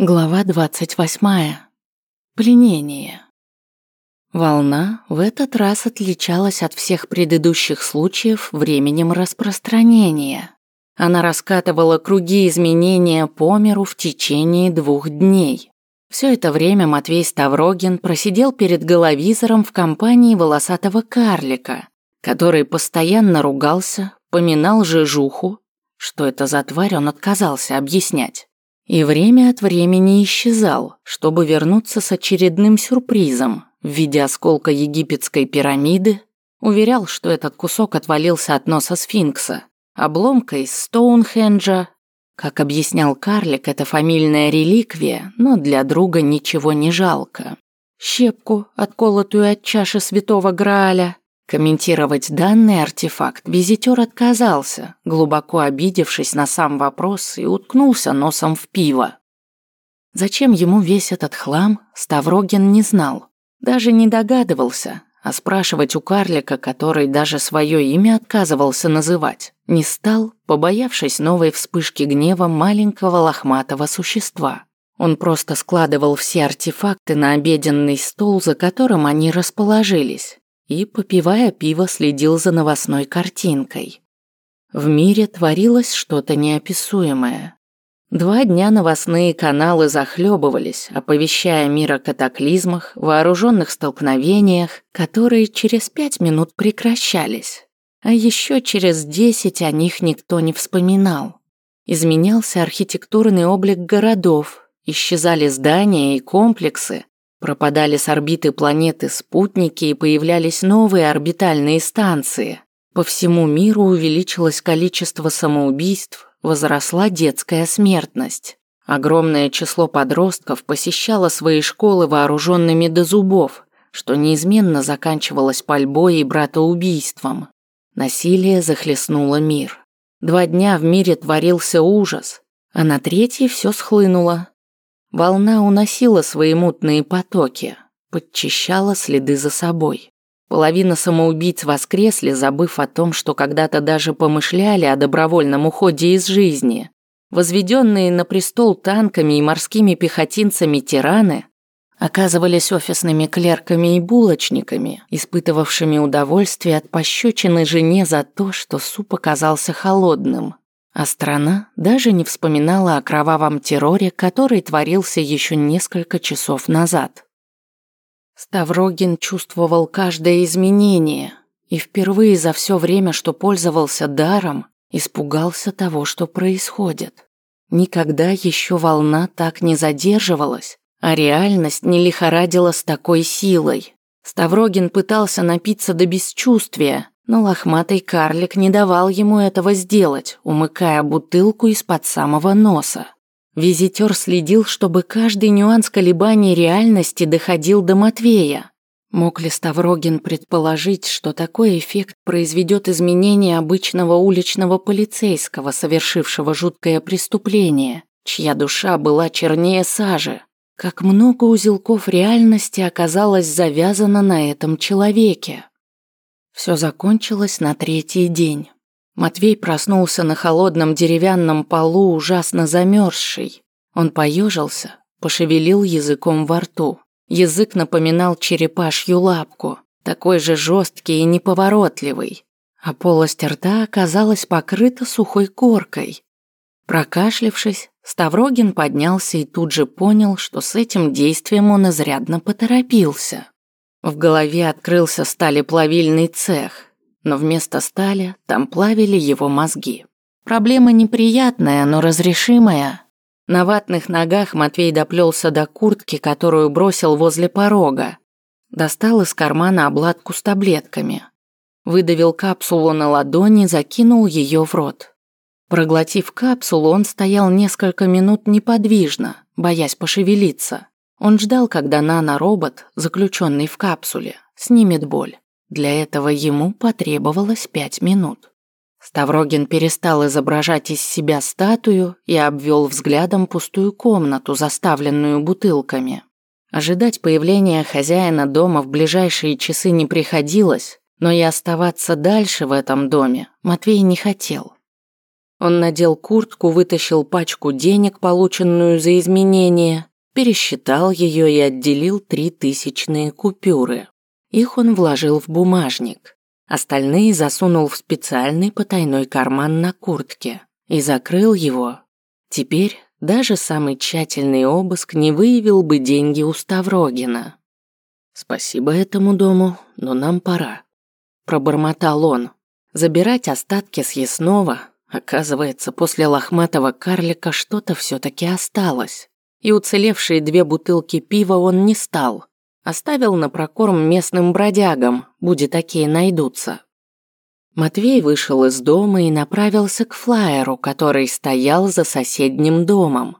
Глава 28. Пленение. Волна в этот раз отличалась от всех предыдущих случаев временем распространения. Она раскатывала круги изменения по миру в течение двух дней. Все это время Матвей Ставрогин просидел перед головизором в компании волосатого карлика, который постоянно ругался, поминал жижуху, что это за тварь он отказался объяснять и время от времени исчезал, чтобы вернуться с очередным сюрпризом в виде осколка египетской пирамиды, уверял, что этот кусок отвалился от носа сфинкса, обломка из Стоунхенджа. Как объяснял карлик, это фамильная реликвия, но для друга ничего не жалко. Щепку, отколотую от чаши святого Грааля, Комментировать данный артефакт визитер отказался, глубоко обидевшись на сам вопрос и уткнулся носом в пиво. Зачем ему весь этот хлам, Ставрогин не знал. Даже не догадывался, а спрашивать у карлика, который даже свое имя отказывался называть, не стал, побоявшись новой вспышки гнева маленького лохматого существа. Он просто складывал все артефакты на обеденный стол, за которым они расположились, и, попивая пиво, следил за новостной картинкой. В мире творилось что-то неописуемое. Два дня новостные каналы захлебывались, оповещая мир о катаклизмах, вооруженных столкновениях, которые через пять минут прекращались. А еще через десять о них никто не вспоминал. Изменялся архитектурный облик городов, исчезали здания и комплексы, Пропадали с орбиты планеты спутники и появлялись новые орбитальные станции. По всему миру увеличилось количество самоубийств, возросла детская смертность. Огромное число подростков посещало свои школы вооруженными до зубов, что неизменно заканчивалось пальбой и братоубийством. Насилие захлестнуло мир. Два дня в мире творился ужас, а на третий все схлынуло, Волна уносила свои мутные потоки, подчищала следы за собой. Половина самоубийц воскресли, забыв о том, что когда-то даже помышляли о добровольном уходе из жизни. Возведенные на престол танками и морскими пехотинцами тираны оказывались офисными клерками и булочниками, испытывавшими удовольствие от пощечины жене за то, что суп оказался холодным. А страна даже не вспоминала о кровавом терроре, который творился еще несколько часов назад. Ставрогин чувствовал каждое изменение и впервые за все время, что пользовался даром, испугался того, что происходит. Никогда еще волна так не задерживалась, а реальность не лихорадила с такой силой. Ставрогин пытался напиться до бесчувствия, но лохматый карлик не давал ему этого сделать, умыкая бутылку из-под самого носа. Визитер следил, чтобы каждый нюанс колебаний реальности доходил до Матвея. Мог ли Ставрогин предположить, что такой эффект произведет изменение обычного уличного полицейского, совершившего жуткое преступление, чья душа была чернее сажи? Как много узелков реальности оказалось завязано на этом человеке. Все закончилось на третий день. Матвей проснулся на холодном деревянном полу, ужасно замерзший. Он поежился, пошевелил языком во рту. Язык напоминал черепашью лапку, такой же жесткий и неповоротливый, а полость рта оказалась покрыта сухой коркой. Прокашлившись, Ставрогин поднялся и тут же понял, что с этим действием он изрядно поторопился. В голове открылся сталеплавильный цех, но вместо стали там плавили его мозги. Проблема неприятная, но разрешимая. На ватных ногах Матвей доплелся до куртки, которую бросил возле порога. Достал из кармана обладку с таблетками. Выдавил капсулу на ладони, закинул ее в рот. Проглотив капсулу, он стоял несколько минут неподвижно, боясь пошевелиться. Он ждал, когда нано-робот, заключенный в капсуле, снимет боль. Для этого ему потребовалось пять минут. Ставрогин перестал изображать из себя статую и обвел взглядом пустую комнату, заставленную бутылками. Ожидать появления хозяина дома в ближайшие часы не приходилось, но и оставаться дальше в этом доме Матвей не хотел. Он надел куртку, вытащил пачку денег, полученную за изменения, пересчитал ее и отделил три тысячные купюры. Их он вложил в бумажник. Остальные засунул в специальный потайной карман на куртке и закрыл его. Теперь даже самый тщательный обыск не выявил бы деньги у Ставрогина. «Спасибо этому дому, но нам пора», – пробормотал он. Забирать остатки съестного, оказывается, после лохматого карлика что-то все-таки осталось. И уцелевшие две бутылки пива он не стал. Оставил на прокорм местным бродягам, будет такие найдутся. Матвей вышел из дома и направился к флайеру, который стоял за соседним домом.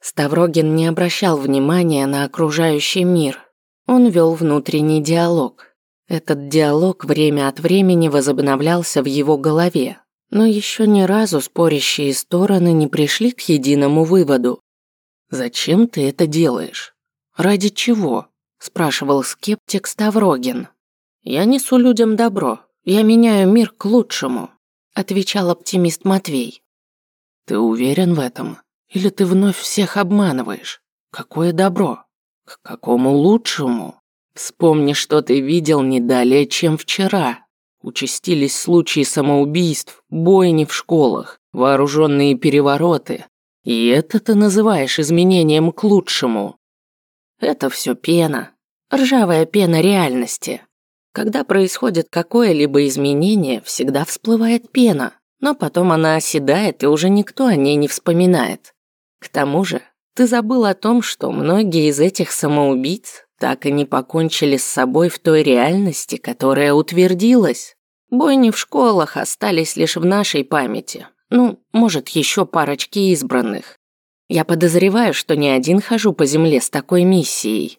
Ставрогин не обращал внимания на окружающий мир. Он вел внутренний диалог. Этот диалог время от времени возобновлялся в его голове, но еще ни разу спорящие стороны не пришли к единому выводу. «Зачем ты это делаешь? Ради чего?» – спрашивал скептик Ставрогин. «Я несу людям добро, «Я меняю мир к лучшему», – отвечал оптимист Матвей. «Ты уверен в этом? Или ты вновь всех обманываешь? Какое добро? К какому лучшему? Вспомни, что ты видел не далее, чем вчера. Участились случаи самоубийств, бойни в школах, вооруженные перевороты. И это ты называешь изменением к лучшему. Это все пена, ржавая пена реальности. Когда происходит какое-либо изменение, всегда всплывает пена, но потом она оседает, и уже никто о ней не вспоминает. К тому же, ты забыл о том, что многие из этих самоубийц так и не покончили с собой в той реальности, которая утвердилась. Бойни в школах остались лишь в нашей памяти. Ну, может, еще парочки избранных. Я подозреваю, что не один хожу по земле с такой миссией.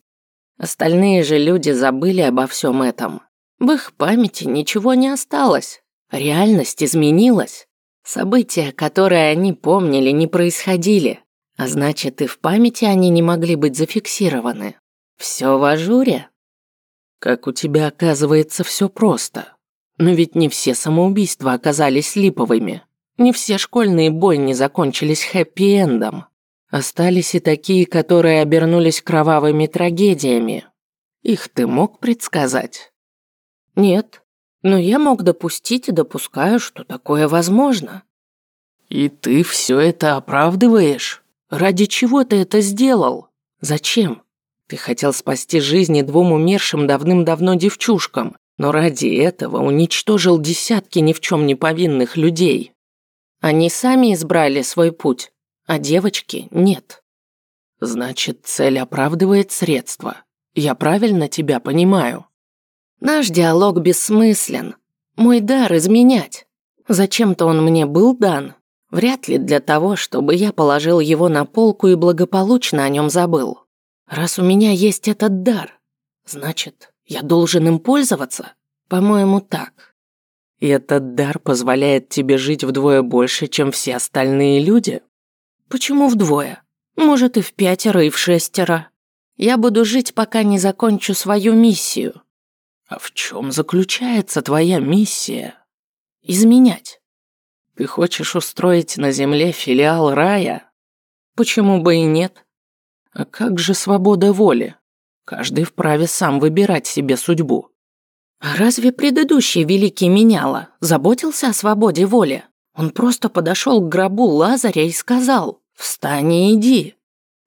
Остальные же люди забыли обо всем этом. В их памяти ничего не осталось. Реальность изменилась. События, которые они помнили, не происходили. А значит, и в памяти они не могли быть зафиксированы. Все в ажуре. Как у тебя оказывается все просто. Но ведь не все самоубийства оказались липовыми. Не все школьные бойни закончились хэппи-эндом. Остались и такие, которые обернулись кровавыми трагедиями. Их ты мог предсказать? Нет. Но я мог допустить и допускаю, что такое возможно. И ты все это оправдываешь? Ради чего ты это сделал? Зачем? Ты хотел спасти жизни двум умершим давным-давно девчушкам, но ради этого уничтожил десятки ни в чем не повинных людей. Они сами избрали свой путь а девочки нет. Значит, цель оправдывает средства. Я правильно тебя понимаю? Наш диалог бессмыслен. Мой дар изменять. Зачем-то он мне был дан. Вряд ли для того, чтобы я положил его на полку и благополучно о нем забыл. Раз у меня есть этот дар, значит, я должен им пользоваться? По-моему, так. И этот дар позволяет тебе жить вдвое больше, чем все остальные люди? Почему вдвое? Может, и в пятеро, и в шестеро. Я буду жить, пока не закончу свою миссию. А в чем заключается твоя миссия? Изменять. Ты хочешь устроить на земле филиал рая? Почему бы и нет? А как же свобода воли? Каждый вправе сам выбирать себе судьбу. А разве предыдущий великий меняло заботился о свободе воли? Он просто подошел к гробу Лазаря и сказал «Встань и иди».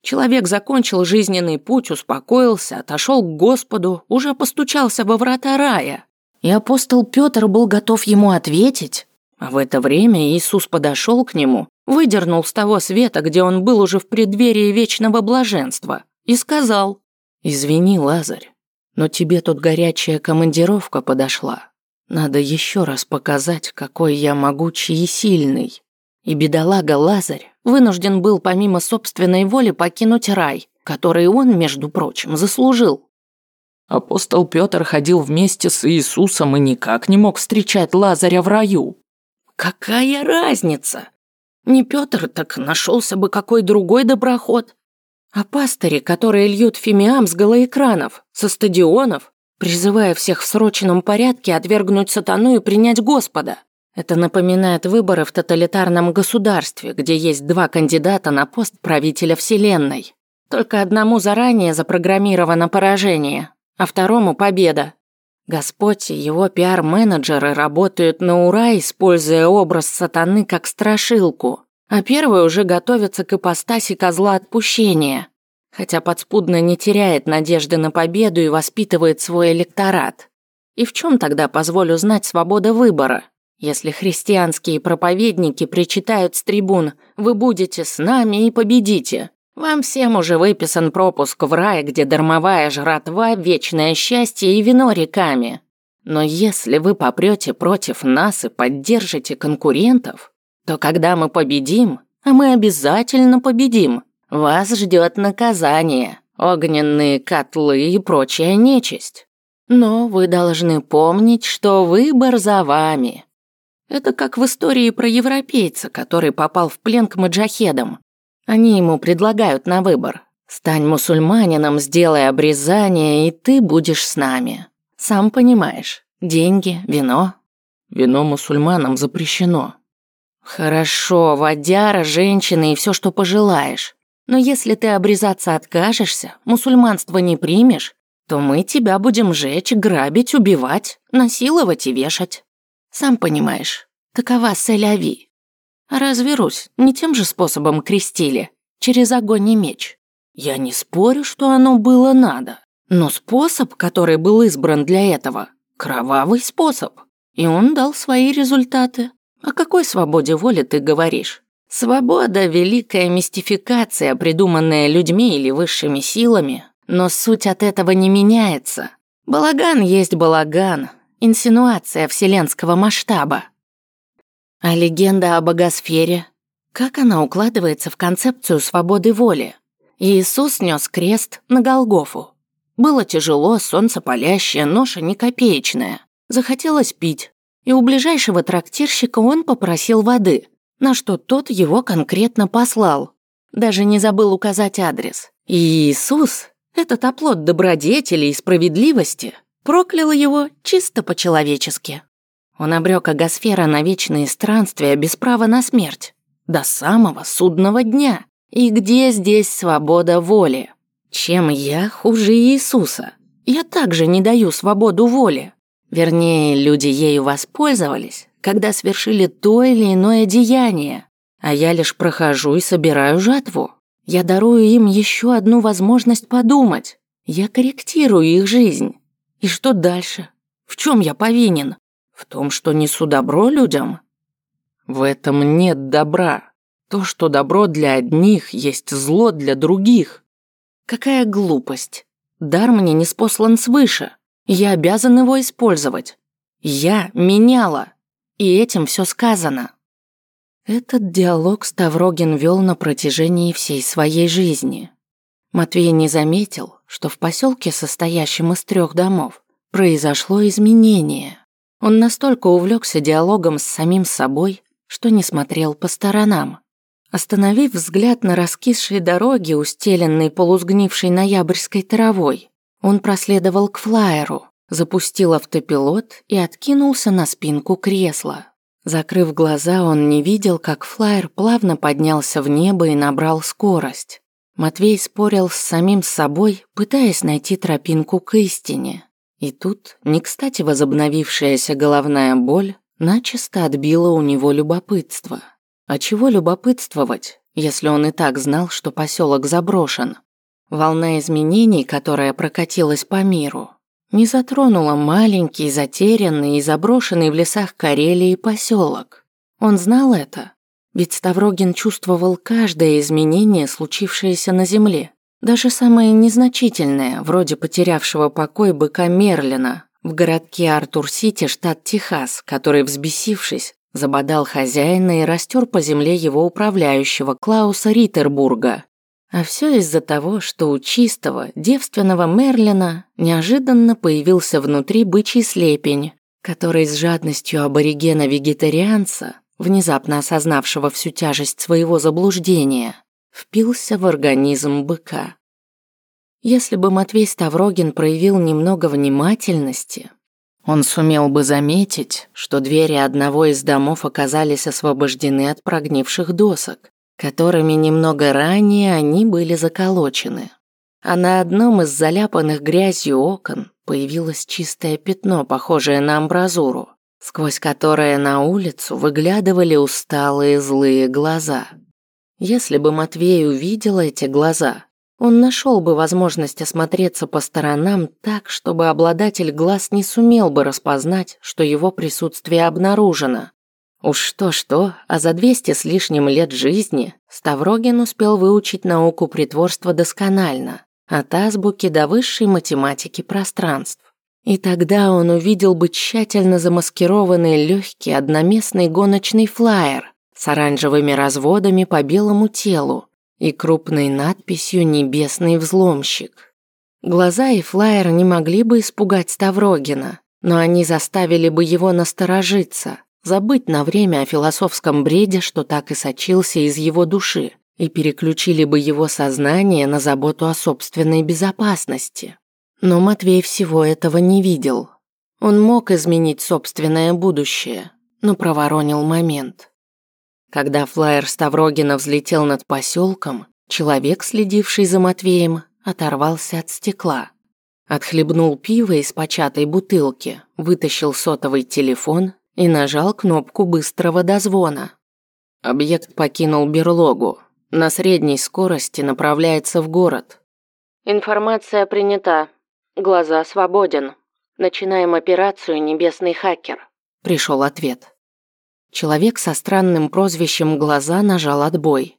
Человек закончил жизненный путь, успокоился, отошел к Господу, уже постучался во врата рая. И апостол Петр был готов ему ответить. А в это время Иисус подошел к нему, выдернул с того света, где он был уже в преддверии вечного блаженства, и сказал «Извини, Лазарь, но тебе тут горячая командировка подошла. Надо еще раз показать, какой я могучий и сильный. И бедолага Лазарь вынужден был помимо собственной воли покинуть рай, который он, между прочим, заслужил. Апостол Петр ходил вместе с Иисусом и никак не мог встречать Лазаря в раю. Какая разница? Не Петр, так нашелся бы какой другой доброход. А пастыри, которые льют фимиам с голоэкранов, со стадионов, призывая всех в срочном порядке отвергнуть сатану и принять Господа. Это напоминает выборы в тоталитарном государстве, где есть два кандидата на пост правителя Вселенной. Только одному заранее запрограммировано поражение, а второму победа. Господь и его пиар-менеджеры работают на ура, используя образ сатаны как страшилку, а первый уже готовится к ипостаси козла отпущения, хотя подспудно не теряет надежды на победу и воспитывает свой электорат. И в чем тогда, позволю знать, свобода выбора? Если христианские проповедники причитают с трибун «Вы будете с нами и победите», вам всем уже выписан пропуск в рай, где дармовая жратва, вечное счастье и вино реками. Но если вы попрете против нас и поддержите конкурентов, то когда мы победим, а мы обязательно победим, вас ждет наказание, огненные котлы и прочая нечисть. Но вы должны помнить, что выбор за вами. Это как в истории про европейца, который попал в плен к маджахедам. Они ему предлагают на выбор. Стань мусульманином, сделай обрезание, и ты будешь с нами. Сам понимаешь, деньги, вино. Вино мусульманам запрещено. Хорошо, водяра, женщины и все, что пожелаешь. Но если ты обрезаться откажешься, мусульманство не примешь, то мы тебя будем жечь, грабить, убивать, насиловать и вешать. Сам понимаешь, такова селяви. А разве Русь не тем же способом крестили? Через огонь и меч. Я не спорю, что оно было надо. Но способ, который был избран для этого, кровавый способ. И он дал свои результаты. О какой свободе воли ты говоришь? Свобода – великая мистификация, придуманная людьми или высшими силами, но суть от этого не меняется. Балаган есть балаган, инсинуация вселенского масштаба. А легенда о богосфере? Как она укладывается в концепцию свободы воли? Иисус нес крест на Голгофу. Было тяжело, солнце палящее, ноша не копеечная. Захотелось пить, и у ближайшего трактирщика он попросил воды, на что тот его конкретно послал. Даже не забыл указать адрес. И Иисус, этот оплот добродетели и справедливости, проклял его чисто по-человечески. Он обрек Агосфера на вечные странствия без права на смерть. До самого судного дня. И где здесь свобода воли? Чем я хуже Иисуса? Я также не даю свободу воли. Вернее, люди ею воспользовались, когда совершили то или иное деяние, а я лишь прохожу и собираю жатву. Я дарую им еще одну возможность подумать. Я корректирую их жизнь. И что дальше? В чем я повинен? В том, что несу добро людям? В этом нет добра. То, что добро для одних, есть зло для других. Какая глупость. Дар мне не спослан свыше. Я обязан его использовать. Я меняла. И этим все сказано. Этот диалог Ставрогин вел на протяжении всей своей жизни. Матвей не заметил, что в поселке, состоящем из трех домов, произошло изменение. Он настолько увлекся диалогом с самим собой, что не смотрел по сторонам. Остановив взгляд на раскисшей дороге, устеленной полузгнившей ноябрьской травой, он проследовал к флайеру, запустил автопилот и откинулся на спинку кресла. Закрыв глаза, он не видел, как флайер плавно поднялся в небо и набрал скорость. Матвей спорил с самим собой, пытаясь найти тропинку к истине. И тут, не кстати возобновившаяся головная боль, начисто отбила у него любопытство. А чего любопытствовать, если он и так знал, что поселок заброшен? Волна изменений, которая прокатилась по миру, не затронула маленький, затерянный и заброшенный в лесах Карелии поселок. Он знал это, ведь Ставрогин чувствовал каждое изменение, случившееся на земле, даже самое незначительное, вроде потерявшего покой быка Мерлина в городке Артур-Сити, штат Техас, который, взбесившись, забодал хозяина и растер по земле его управляющего Клауса Риттербурга. А все из-за того, что у чистого, девственного Мерлина неожиданно появился внутри бычий слепень, который с жадностью аборигена-вегетарианца, внезапно осознавшего всю тяжесть своего заблуждения, впился в организм быка. Если бы Матвей Ставрогин проявил немного внимательности, Он сумел бы заметить, что двери одного из домов оказались освобождены от прогнивших досок, которыми немного ранее они были заколочены. А на одном из заляпанных грязью окон появилось чистое пятно, похожее на амбразуру, сквозь которое на улицу выглядывали усталые злые глаза. Если бы Матвей увидел эти глаза, он нашел бы возможность осмотреться по сторонам так, чтобы обладатель глаз не сумел бы распознать, что его присутствие обнаружено. Уж что-что, а за 200 с лишним лет жизни Ставрогин успел выучить науку притворства досконально, от азбуки до высшей математики пространств. И тогда он увидел бы тщательно замаскированный легкий одноместный гоночный флаер с оранжевыми разводами по белому телу и крупной надписью «Небесный взломщик». Глаза и флаер не могли бы испугать Ставрогина, но они заставили бы его насторожиться, забыть на время о философском бреде, что так и сочился из его души, и переключили бы его сознание на заботу о собственной безопасности. Но Матвей всего этого не видел. Он мог изменить собственное будущее, но проворонил момент. Когда флайер Ставрогина взлетел над поселком, человек, следивший за Матвеем, оторвался от стекла. Отхлебнул пиво из початой бутылки, вытащил сотовый телефон и нажал кнопку быстрого дозвона. Объект покинул берлогу. На средней скорости направляется в город. Информация принята. Глаза свободен. Начинаем операцию «Небесный хакер». Пришел ответ. Человек со странным прозвищем «Глаза» нажал отбой.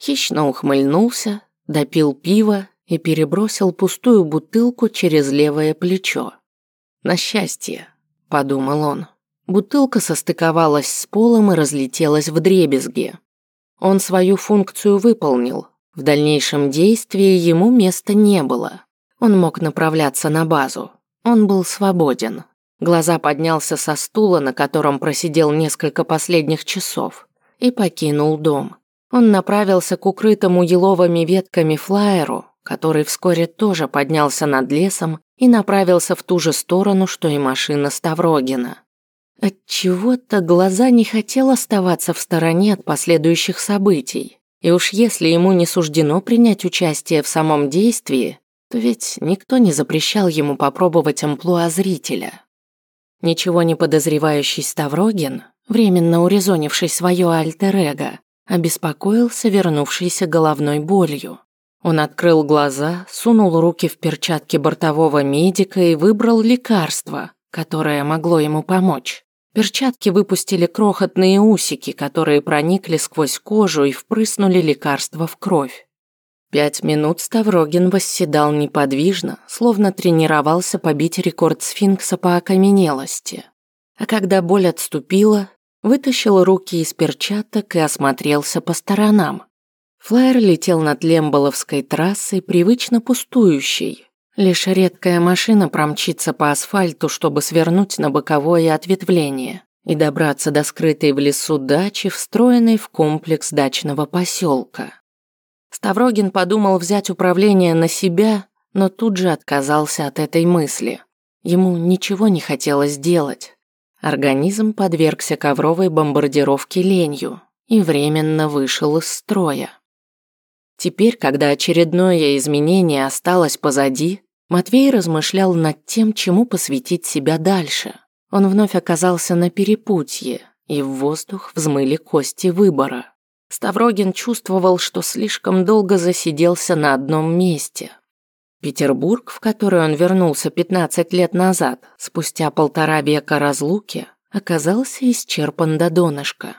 Хищно ухмыльнулся, допил пиво и перебросил пустую бутылку через левое плечо. «На счастье», – подумал он. Бутылка состыковалась с полом и разлетелась в дребезги. Он свою функцию выполнил. В дальнейшем действии ему места не было. Он мог направляться на базу. Он был свободен. Глаза поднялся со стула, на котором просидел несколько последних часов, и покинул дом. Он направился к укрытому еловыми ветками флайеру, который вскоре тоже поднялся над лесом и направился в ту же сторону, что и машина Ставрогина. Отчего-то глаза не хотел оставаться в стороне от последующих событий. И уж если ему не суждено принять участие в самом действии, то ведь никто не запрещал ему попробовать амплуа зрителя. Ничего не подозревающий Ставрогин, временно урезонивший свое альтер-эго, обеспокоился вернувшейся головной болью. Он открыл глаза, сунул руки в перчатки бортового медика и выбрал лекарство, которое могло ему помочь. Перчатки выпустили крохотные усики, которые проникли сквозь кожу и впрыснули лекарство в кровь. Пять минут Ставрогин восседал неподвижно, словно тренировался побить рекорд сфинкса по окаменелости. А когда боль отступила, вытащил руки из перчаток и осмотрелся по сторонам. Флайер летел над Лемболовской трассой, привычно пустующей. Лишь редкая машина промчится по асфальту, чтобы свернуть на боковое ответвление и добраться до скрытой в лесу дачи, встроенной в комплекс дачного поселка. Ставрогин подумал взять управление на себя, но тут же отказался от этой мысли. Ему ничего не хотелось делать. Организм подвергся ковровой бомбардировке ленью и временно вышел из строя. Теперь, когда очередное изменение осталось позади, Матвей размышлял над тем, чему посвятить себя дальше. Он вновь оказался на перепутье, и в воздух взмыли кости выбора. Ставрогин чувствовал, что слишком долго засиделся на одном месте. Петербург, в который он вернулся 15 лет назад, спустя полтора века разлуки, оказался исчерпан до донышка.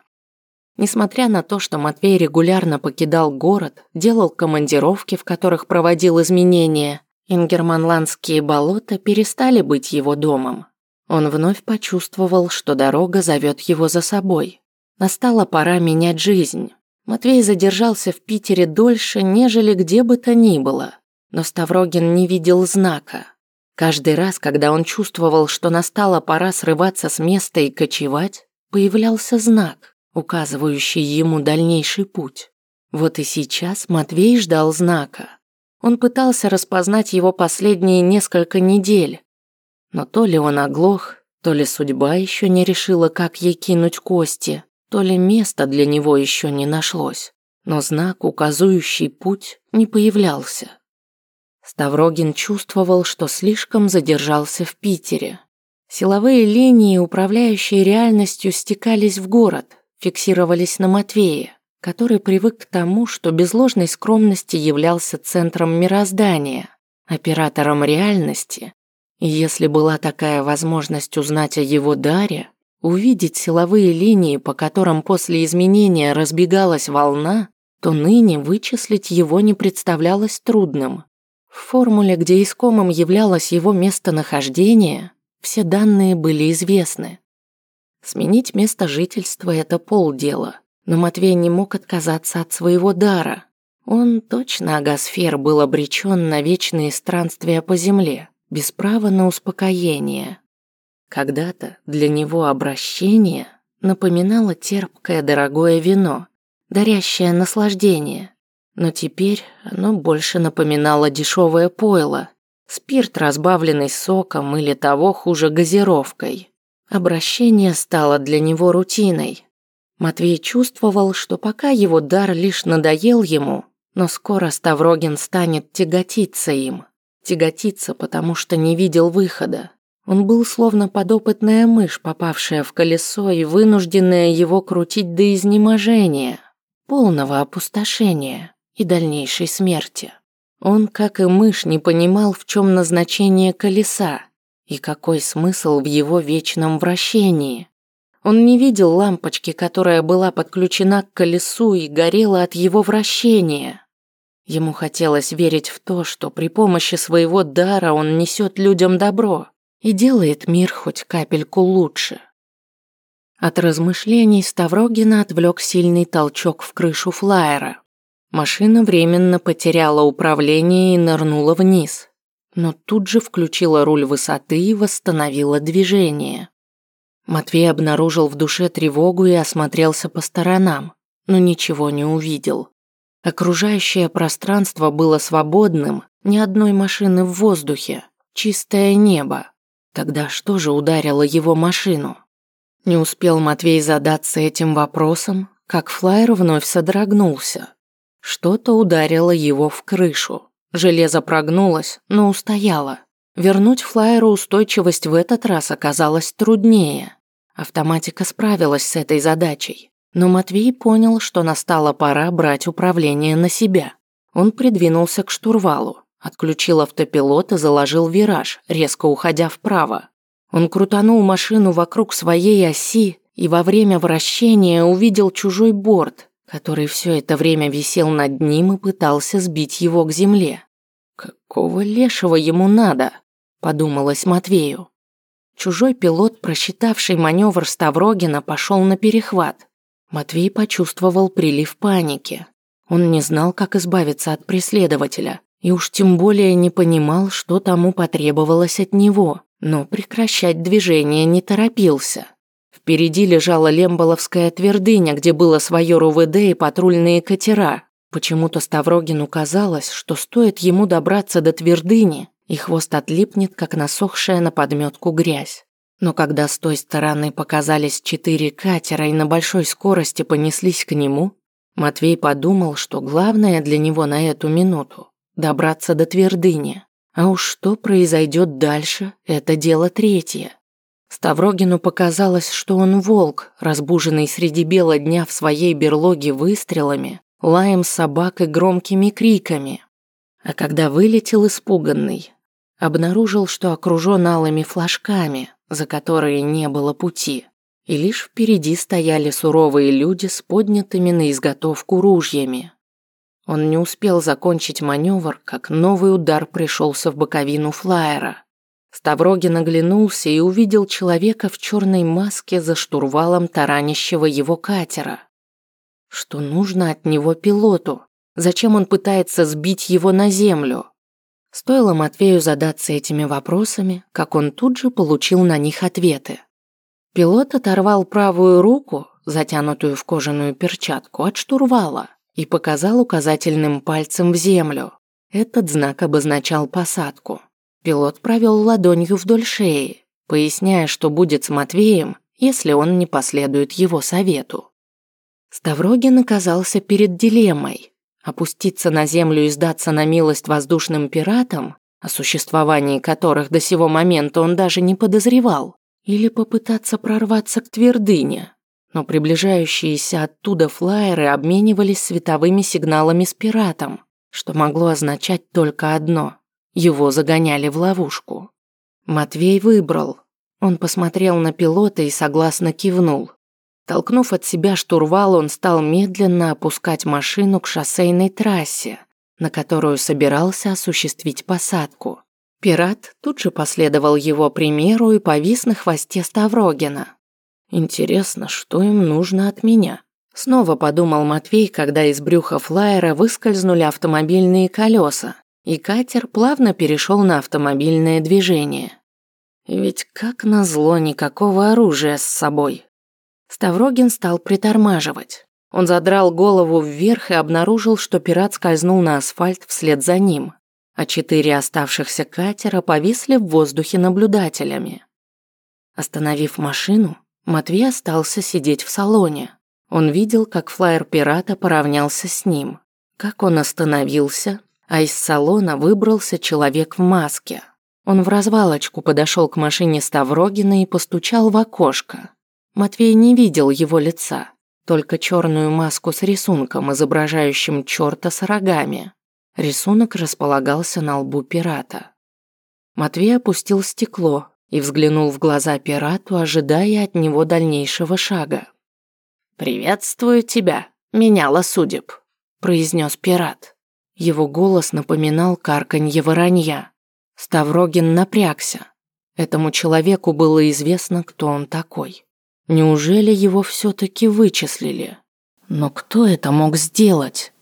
Несмотря на то, что Матвей регулярно покидал город, делал командировки, в которых проводил изменения, ингерманландские болота перестали быть его домом. Он вновь почувствовал, что дорога зовет его за собой. Настала пора менять жизнь. Матвей задержался в Питере дольше, нежели где бы то ни было, но Ставрогин не видел знака. Каждый раз, когда он чувствовал, что настала пора срываться с места и кочевать, появлялся знак, указывающий ему дальнейший путь. Вот и сейчас Матвей ждал знака. Он пытался распознать его последние несколько недель, но то ли он оглох, То ли судьба еще не решила, как ей кинуть кости, то ли место для него еще не нашлось. Но знак, указывающий путь, не появлялся. Ставрогин чувствовал, что слишком задержался в Питере. Силовые линии, управляющие реальностью, стекались в город, фиксировались на Матвее, который привык к тому, что без ложной скромности являлся центром мироздания, оператором реальности, и если была такая возможность узнать о его даре, увидеть силовые линии, по которым после изменения разбегалась волна, то ныне вычислить его не представлялось трудным. В формуле, где искомым являлось его местонахождение, все данные были известны. Сменить место жительства – это полдела, но Матвей не мог отказаться от своего дара. Он точно, Агасфер, был обречен на вечные странствия по земле, без права на успокоение. Когда-то для него обращение напоминало терпкое дорогое вино, дарящее наслаждение, но теперь оно больше напоминало дешевое пойло, спирт, разбавленный соком или того хуже газировкой. Обращение стало для него рутиной. Матвей чувствовал, что пока его дар лишь надоел ему, но скоро Ставрогин станет тяготиться им. Тяготиться, потому что не видел выхода. Он был словно подопытная мышь, попавшая в колесо и вынужденная его крутить до изнеможения, полного опустошения и дальнейшей смерти. Он, как и мышь, не понимал, в чем назначение колеса и какой смысл в его вечном вращении. Он не видел лампочки, которая была подключена к колесу и горела от его вращения. Ему хотелось верить в то, что при помощи своего дара он несет людям добро и делает мир хоть капельку лучше. От размышлений Ставрогина отвлек сильный толчок в крышу флайера. Машина временно потеряла управление и нырнула вниз, но тут же включила руль высоты и восстановила движение. Матвей обнаружил в душе тревогу и осмотрелся по сторонам, но ничего не увидел. Окружающее пространство было свободным, ни одной машины в воздухе, чистое небо. Тогда что же ударило его машину? Не успел Матвей задаться этим вопросом, как флайер вновь содрогнулся. Что-то ударило его в крышу. Железо прогнулось, но устояло. Вернуть флайеру устойчивость в этот раз оказалось труднее. Автоматика справилась с этой задачей. Но Матвей понял, что настала пора брать управление на себя. Он придвинулся к штурвалу, отключил автопилот и заложил вираж, резко уходя вправо. Он крутанул машину вокруг своей оси и во время вращения увидел чужой борт, который все это время висел над ним и пытался сбить его к земле. «Какого лешего ему надо?» – подумалось Матвею. Чужой пилот, просчитавший маневр Ставрогина, пошел на перехват, Матвей почувствовал прилив паники. Он не знал, как избавиться от преследователя, и уж тем более не понимал, что тому потребовалось от него, но прекращать движение не торопился. Впереди лежала Лемболовская твердыня, где было свое РУВД и патрульные катера. Почему-то Ставрогину казалось, что стоит ему добраться до твердыни, и хвост отлипнет, как насохшая на подметку грязь. Но когда с той стороны показались четыре катера и на большой скорости понеслись к нему, Матвей подумал, что главное для него на эту минуту – добраться до твердыни. А уж что произойдет дальше – это дело третье. Ставрогину показалось, что он волк, разбуженный среди бела дня в своей берлоге выстрелами, лаем собак и громкими криками. А когда вылетел испуганный, обнаружил, что окружен алыми флажками, за которые не было пути, и лишь впереди стояли суровые люди с поднятыми на изготовку ружьями. Он не успел закончить маневр, как новый удар пришелся в боковину флайера. Ставрогин оглянулся и увидел человека в черной маске за штурвалом таранящего его катера. Что нужно от него пилоту? Зачем он пытается сбить его на землю? Стоило Матвею задаться этими вопросами, как он тут же получил на них ответы. Пилот оторвал правую руку, затянутую в кожаную перчатку, от штурвала и показал указательным пальцем в землю. Этот знак обозначал посадку. Пилот провел ладонью вдоль шеи, поясняя, что будет с Матвеем, если он не последует его совету. Ставрогин оказался перед дилеммой – опуститься на землю и сдаться на милость воздушным пиратам, о существовании которых до сего момента он даже не подозревал, или попытаться прорваться к твердыне. Но приближающиеся оттуда флайеры обменивались световыми сигналами с пиратом, что могло означать только одно – его загоняли в ловушку. Матвей выбрал. Он посмотрел на пилота и согласно кивнул. Толкнув от себя штурвал, он стал медленно опускать машину к шоссейной трассе, на которую собирался осуществить посадку. Пират тут же последовал его примеру и повис на хвосте Ставрогина. «Интересно, что им нужно от меня?» Снова подумал Матвей, когда из брюха флайера выскользнули автомобильные колеса, и катер плавно перешел на автомобильное движение. Ведь как назло никакого оружия с собой. Ставрогин стал притормаживать. Он задрал голову вверх и обнаружил, что пират скользнул на асфальт вслед за ним, а четыре оставшихся катера повисли в воздухе наблюдателями. Остановив машину, Матвей остался сидеть в салоне. Он видел, как флайер пирата поравнялся с ним, как он остановился, а из салона выбрался человек в маске. Он в развалочку подошел к машине Ставрогина и постучал в окошко. Матвей не видел его лица, только черную маску с рисунком, изображающим черта с рогами. Рисунок располагался на лбу пирата. Матвей опустил стекло и взглянул в глаза пирату, ожидая от него дальнейшего шага. «Приветствую тебя, меняла судеб», – произнес пират. Его голос напоминал карканье воронья. Ставрогин напрягся. Этому человеку было известно, кто он такой. Неужели его все-таки вычислили? Но кто это мог сделать?